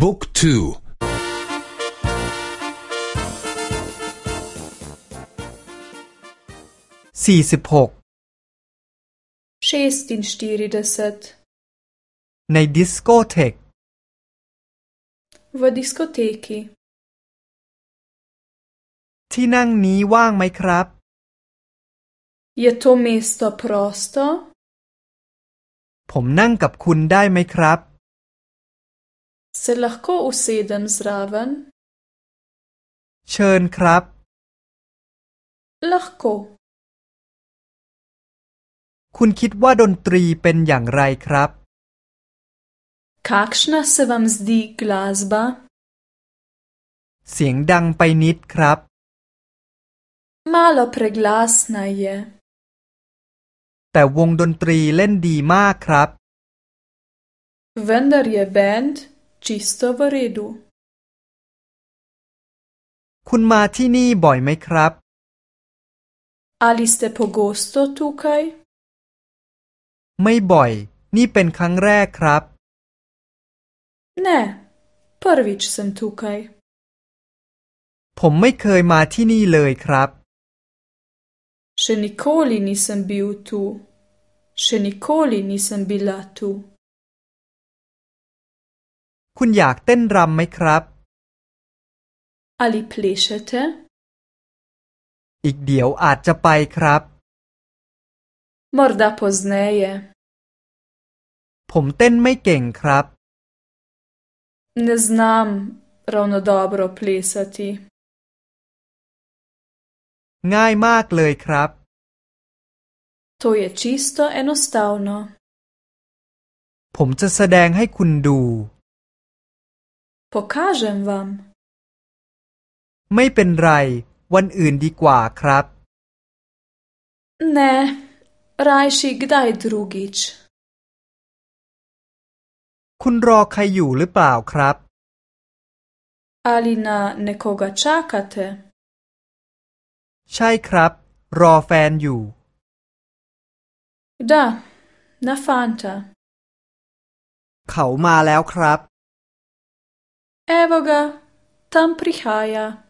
บุ๊กทูสี่สิบหกในดิสโกเทก v diskoteki ที่นั่งนี้ว่างไหมครับ Je to mesto prosto? ผมนั่งกับคุณได้ไหมครับ Se lahko usedem zraven? เชิญครับ Lahko. คุณคิดว่าดนตรีเป็นอย่างไรครับ Kakšna se vam zdi glasba? เสียงดังไปนิดครับ Malo preglasna je. แต่วงดนตรีเล่นดีมากครับ Vendar je bend čisto v redu. คุณมาที่นี่บ่อยไหมครับ Ali ste pogosto tukaj? ไม่บ่อย นี่เป็นครั้งแรกครับ Ne, prvič sem tukaj. ผมไม่เคยมาที่นี่เลยครับ Še nikoli nisem bil tu. Še nikoli nisem bila tu. คุณอยากเต้นรำไหมครับ Ali plešete? อีกเดี๋ยวอาจจะไปครับ Morda pozneje. ผมเต้นไม่เก่งครับ Ne znam ravno dobro plesati. ง่ายมากเลยครับ To je čisto enostavno. ผมจะแสดงให้คุณดู Pokažem vam. ไม่เป็นไร วันอื่นดีกว่าครับ Ne, rajši kdaj drugič. คุณรอใครอยู่หรือเปล่าครับ Ali na nekoga čakate? ใช่ครับ รอแฟนอยู่ Da, na fanta. เขามาแล้วครับ Evo ga, tam prihaja.